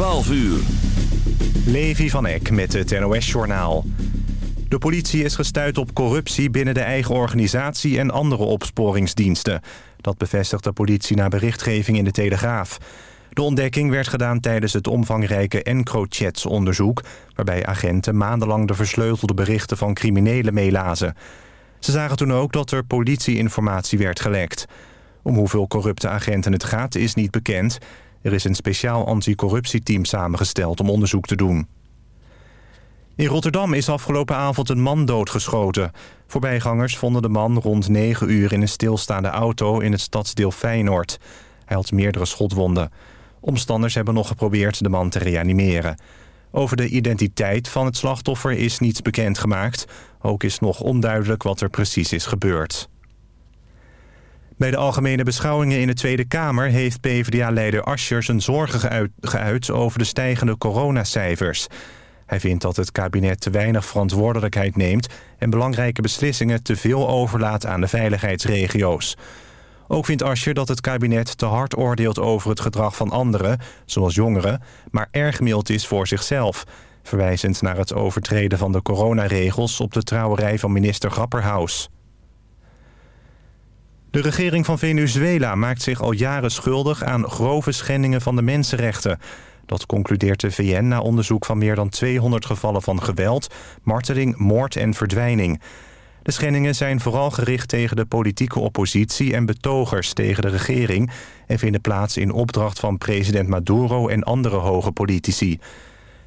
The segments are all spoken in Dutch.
12 uur. Levi van Eck met het NOS-journaal. De politie is gestuurd op corruptie binnen de eigen organisatie en andere opsporingsdiensten. Dat bevestigt de politie na berichtgeving in de Telegraaf. De ontdekking werd gedaan tijdens het omvangrijke EncroChats-onderzoek... waarbij agenten maandenlang de versleutelde berichten van criminelen meelazen. Ze zagen toen ook dat er politieinformatie werd gelekt. Om hoeveel corrupte agenten het gaat is niet bekend. Er is een speciaal anticorruptieteam samengesteld om onderzoek te doen. In Rotterdam is afgelopen avond een man doodgeschoten. Voorbijgangers vonden de man rond 9 uur in een stilstaande auto in het stadsdeel Feyenoord. Hij had meerdere schotwonden. Omstanders hebben nog geprobeerd de man te reanimeren. Over de identiteit van het slachtoffer is niets bekendgemaakt. Ook is nog onduidelijk wat er precies is gebeurd. Bij de algemene beschouwingen in de Tweede Kamer... heeft PvdA-leider Ascher zijn zorgen geuit over de stijgende coronacijfers. Hij vindt dat het kabinet te weinig verantwoordelijkheid neemt... en belangrijke beslissingen te veel overlaat aan de veiligheidsregio's. Ook vindt Ascher dat het kabinet te hard oordeelt over het gedrag van anderen... zoals jongeren, maar erg mild is voor zichzelf... verwijzend naar het overtreden van de coronaregels... op de trouwerij van minister Grapperhaus. De regering van Venezuela maakt zich al jaren schuldig aan grove schendingen van de mensenrechten. Dat concludeert de VN na onderzoek van meer dan 200 gevallen van geweld, marteling, moord en verdwijning. De schendingen zijn vooral gericht tegen de politieke oppositie en betogers tegen de regering... en vinden plaats in opdracht van president Maduro en andere hoge politici.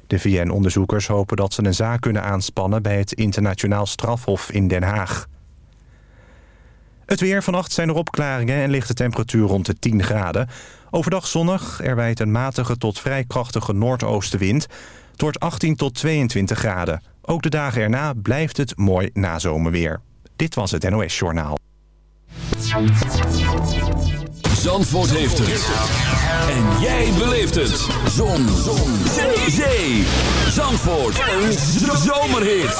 De VN-onderzoekers hopen dat ze een zaak kunnen aanspannen bij het internationaal strafhof in Den Haag. Het weer. Vannacht zijn er opklaringen en ligt de temperatuur rond de 10 graden. Overdag zonnig. Er wijt een matige tot vrij krachtige noordoostenwind. Het wordt 18 tot 22 graden. Ook de dagen erna blijft het mooi nazomerweer. Dit was het NOS Journaal. Zandvoort heeft het. En jij beleeft het. Zon. Zon. Zee. Zandvoort. Een zomerhit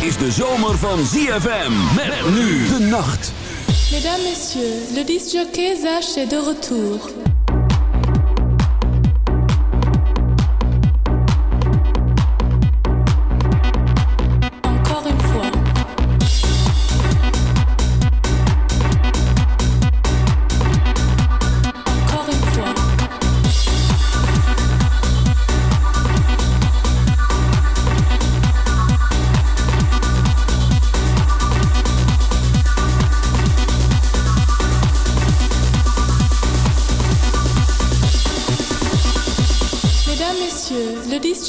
is de zomer van ZFM. Met nu de nacht. Mesdames, messieurs, le disjockey Zach est de retour.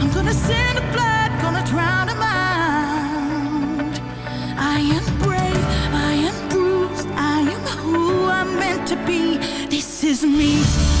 I'm gonna send a blood, gonna drown a mind. I am brave, I am bruised, I am who I'm meant to be. This is me.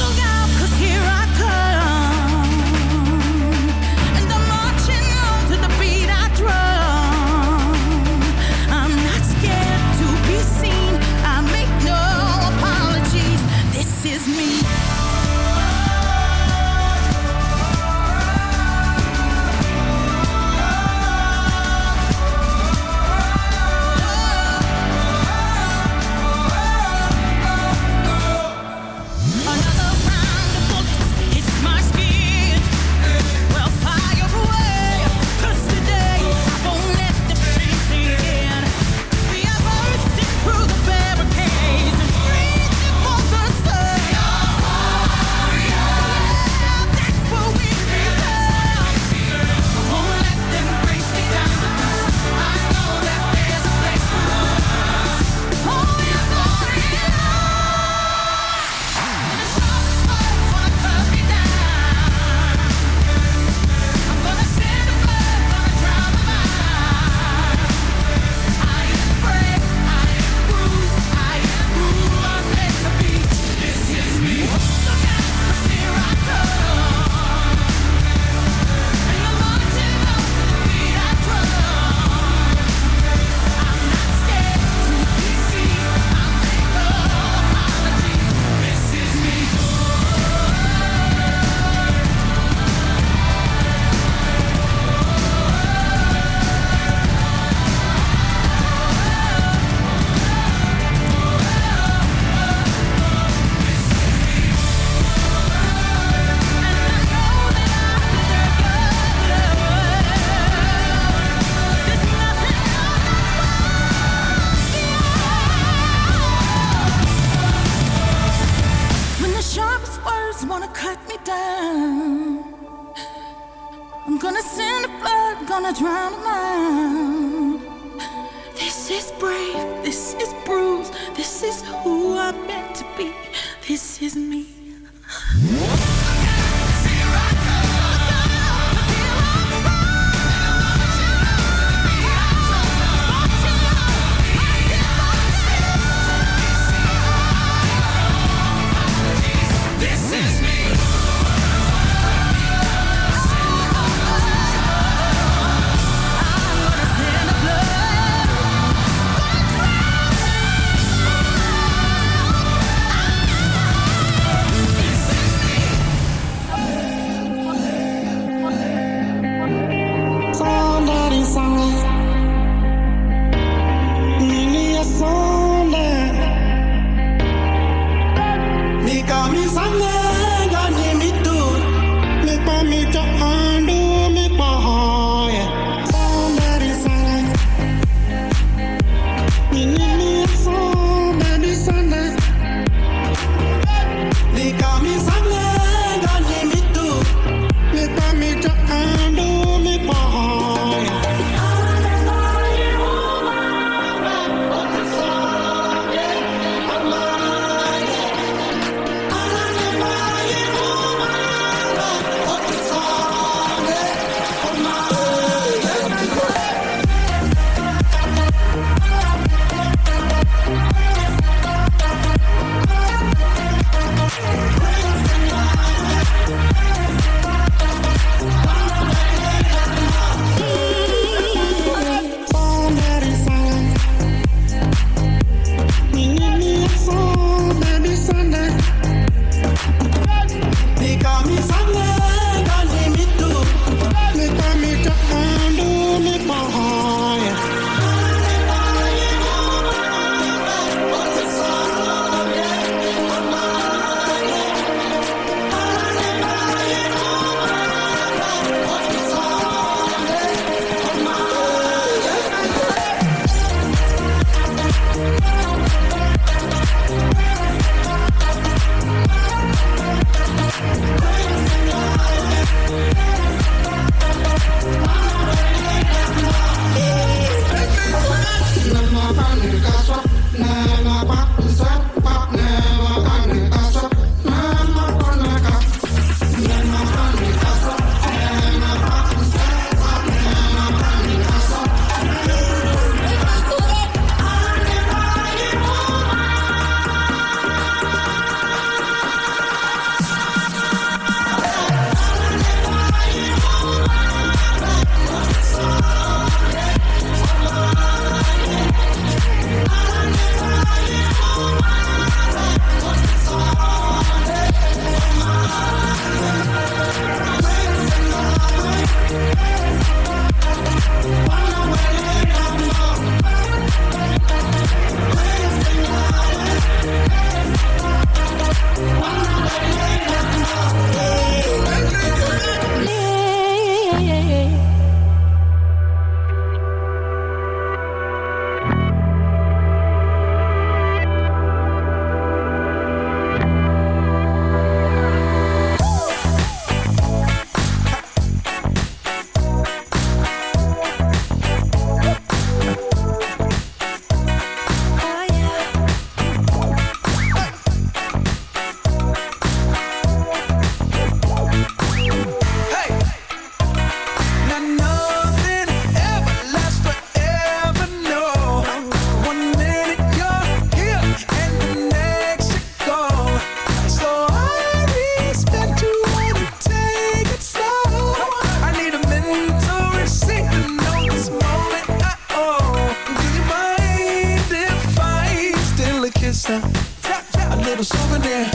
souvenir.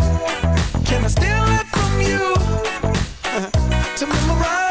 Can I steal it from you? To memorize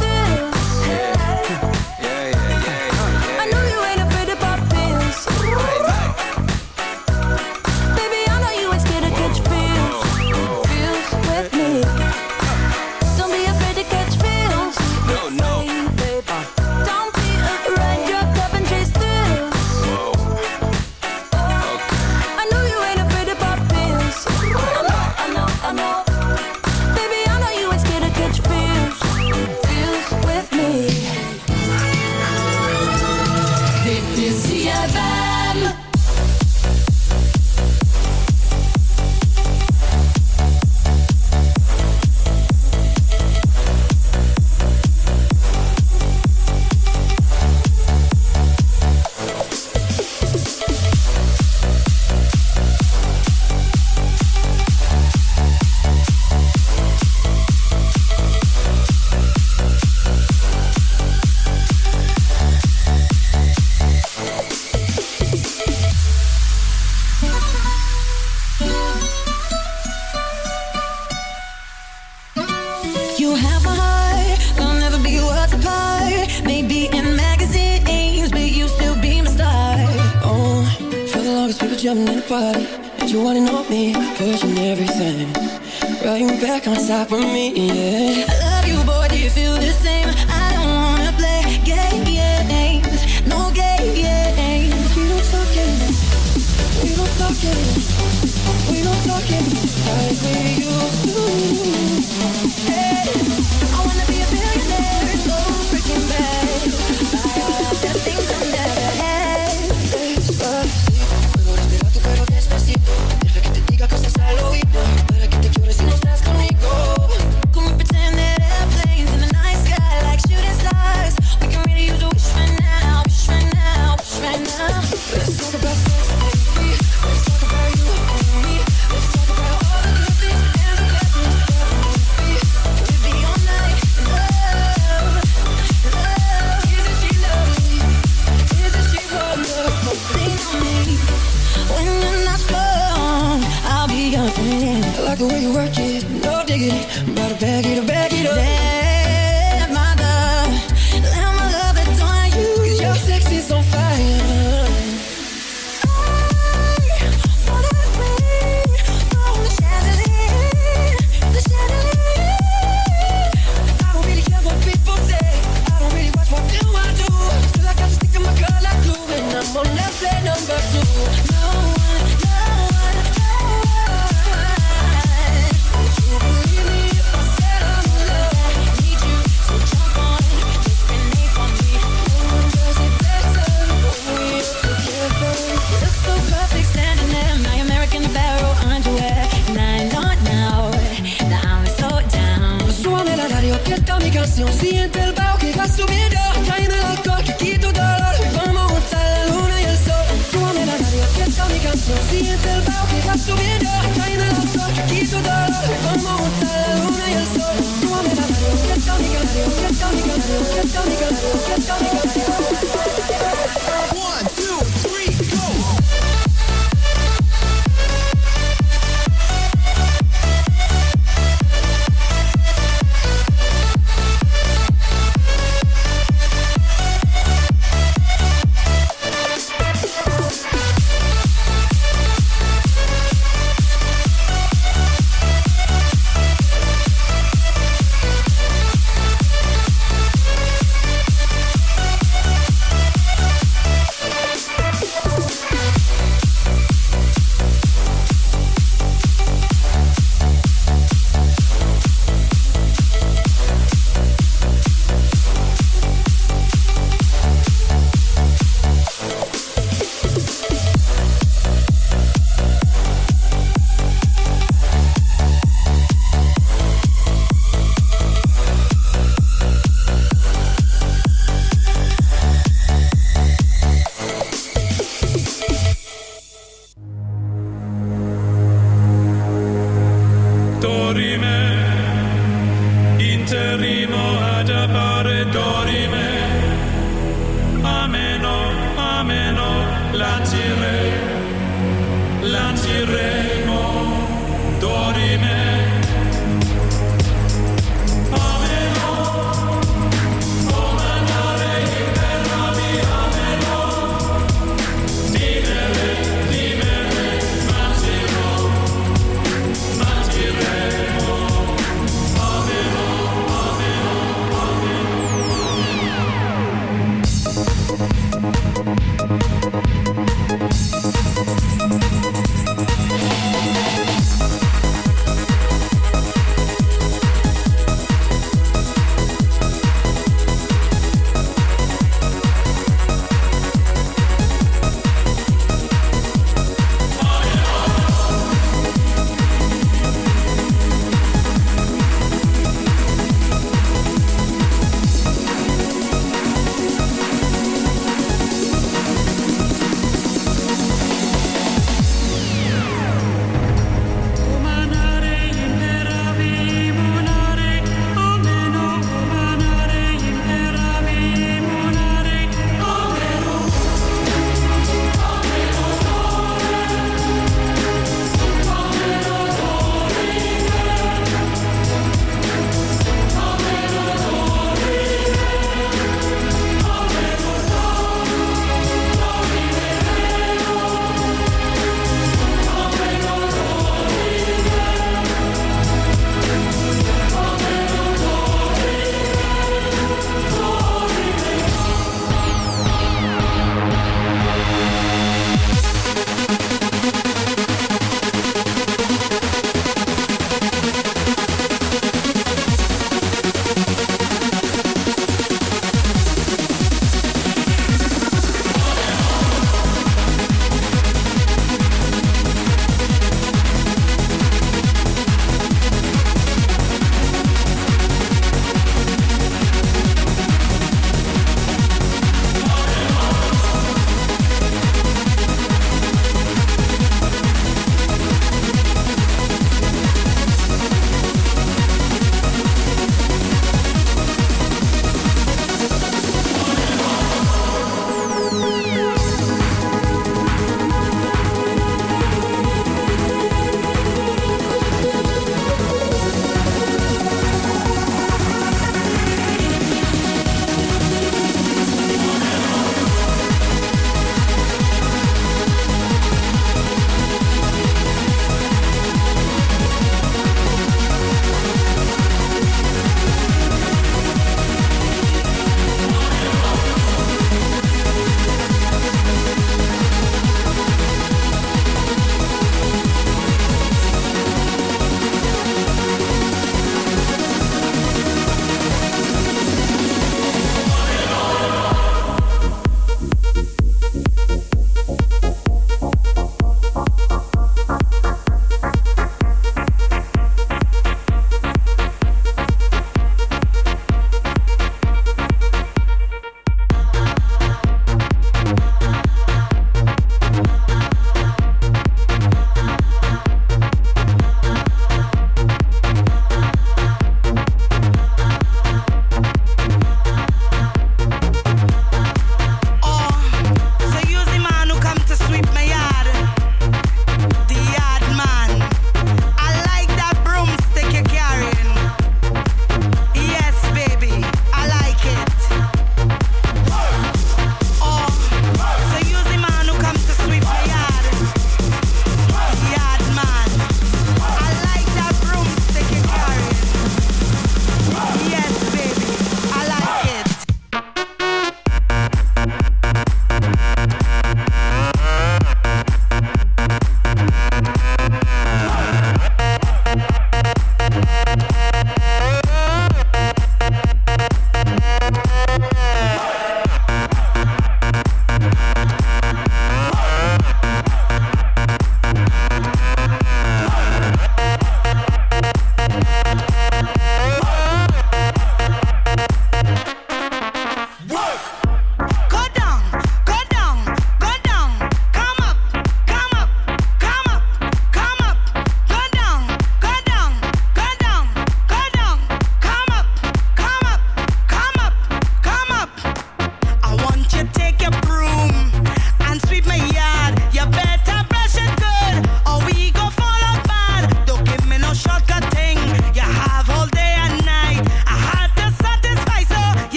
Ik I zo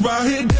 right here.